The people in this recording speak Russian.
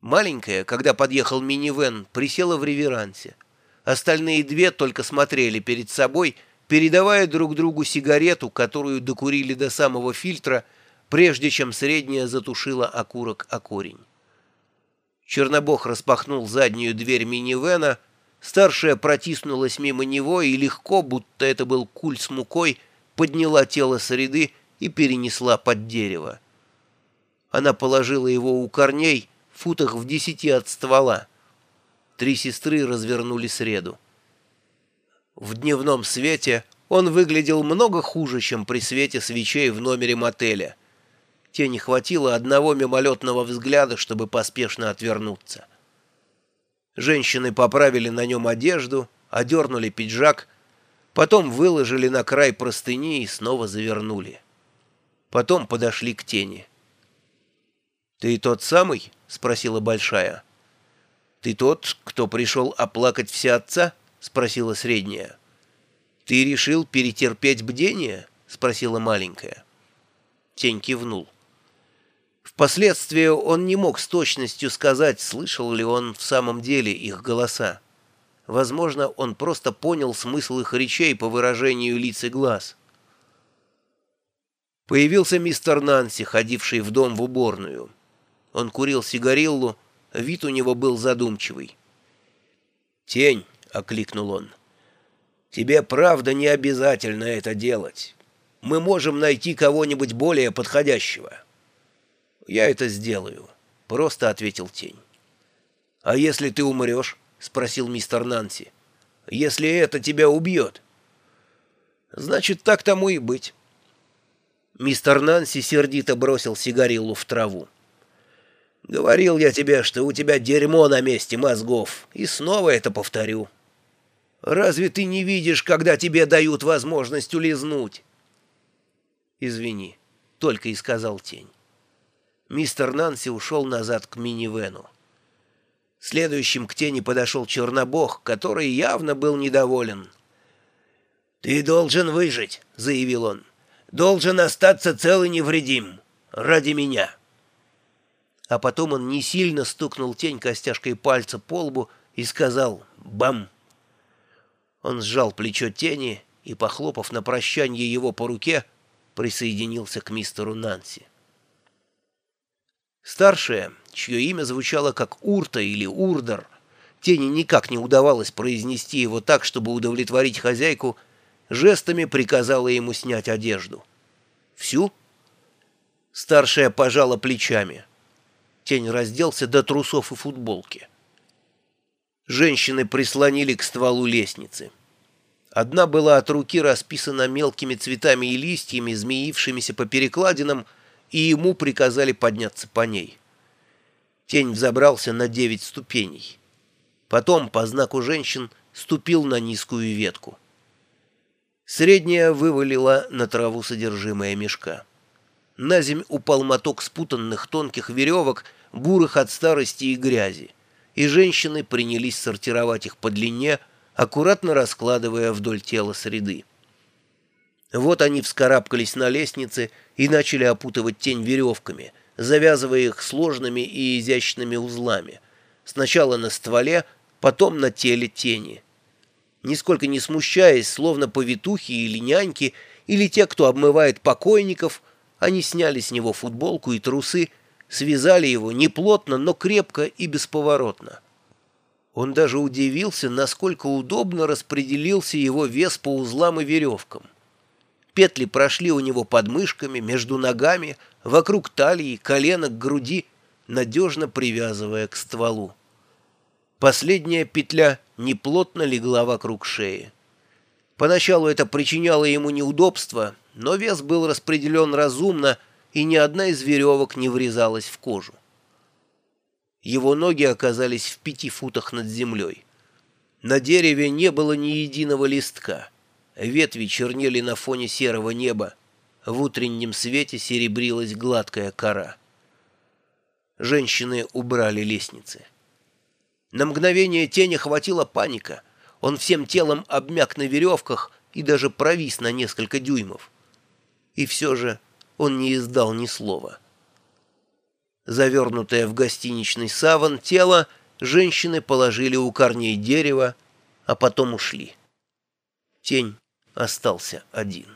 Маленькая, когда подъехал минивэн, присела в реверансе. Остальные две только смотрели перед собой, передавая друг другу сигарету, которую докурили до самого фильтра, прежде чем средняя затушила окурок о корень. Чернобог распахнул заднюю дверь минивэна, старшая протиснулась мимо него и легко, будто это был куль с мукой, подняла тело среды и перенесла под дерево. Она положила его у корней, футах в десяти от ствола. Три сестры развернули среду. В дневном свете он выглядел много хуже, чем при свете свечей в номере мотеля. Те не хватило одного мимолетного взгляда, чтобы поспешно отвернуться. Женщины поправили на нем одежду, одернули пиджак, потом выложили на край простыни и снова завернули. Потом подошли к тени. «Ты тот самый?» — спросила Большая. «Ты тот, кто пришел оплакать все отца?» — спросила Средняя. «Ты решил перетерпеть бдение?» — спросила Маленькая. Тень кивнул. Впоследствии он не мог с точностью сказать, слышал ли он в самом деле их голоса. Возможно, он просто понял смысл их речей по выражению лиц и глаз. Появился мистер Нанси, ходивший в дом в уборную. Он курил сигариллу, вид у него был задумчивый. «Тень», — окликнул он, — «тебе правда не обязательно это делать. Мы можем найти кого-нибудь более подходящего». «Я это сделаю», — просто ответил Тень. «А если ты умрешь?» — спросил мистер Нанси. «Если это тебя убьет?» «Значит, так тому и быть». Мистер Нанси сердито бросил сигариллу в траву. Говорил я тебе, что у тебя дерьмо на месте мозгов, и снова это повторю. Разве ты не видишь, когда тебе дают возможность улизнуть? Извини, только и сказал тень. Мистер Нанси ушел назад к минивену. Следующим к тени подошел Чернобог, который явно был недоволен. «Ты должен выжить», — заявил он. «Должен остаться цел и невредим. Ради меня» а потом он не сильно стукнул тень костяшкой пальца по лбу и сказал «Бам!». Он сжал плечо тени и, похлопав на прощание его по руке, присоединился к мистеру Нанси. Старшая, чье имя звучало как Урта или Урдер, тени никак не удавалось произнести его так, чтобы удовлетворить хозяйку, жестами приказала ему снять одежду. «Всю?» Старшая пожала плечами. Тень разделся до трусов и футболки. Женщины прислонили к стволу лестницы. Одна была от руки расписана мелкими цветами и листьями, змеившимися по перекладинам, и ему приказали подняться по ней. Тень взобрался на девять ступеней. Потом, по знаку женщин, ступил на низкую ветку. Средняя вывалила на траву содержимое мешка. На земь упал моток спутанных тонких веревок, бурых от старости и грязи, и женщины принялись сортировать их по длине, аккуратно раскладывая вдоль тела среды. Вот они вскарабкались на лестнице и начали опутывать тень веревками, завязывая их сложными и изящными узлами. Сначала на стволе, потом на теле тени. Нисколько не смущаясь, словно повитухи или няньки, или те, кто обмывает покойников, они сняли с него футболку и трусы, связали его неплотно, но крепко и бесповоротно. Он даже удивился, насколько удобно распределился его вес по узлам и веревкам. Петли прошли у него под мышками, между ногами, вокруг талии, колена к груди, надежно привязывая к стволу. Последняя петля неплотно легла вокруг шеи. Поначалу это причиняло ему неудобства, но вес был распределен разумно, и ни одна из веревок не врезалась в кожу. Его ноги оказались в пяти футах над землей. На дереве не было ни единого листка. Ветви чернели на фоне серого неба. В утреннем свете серебрилась гладкая кора. Женщины убрали лестницы. На мгновение тени хватила паника. Он всем телом обмяк на веревках и даже провис на несколько дюймов. И все же он не издал ни слова. Завернутое в гостиничный саван тело женщины положили у корней дерева, а потом ушли. Тень остался один.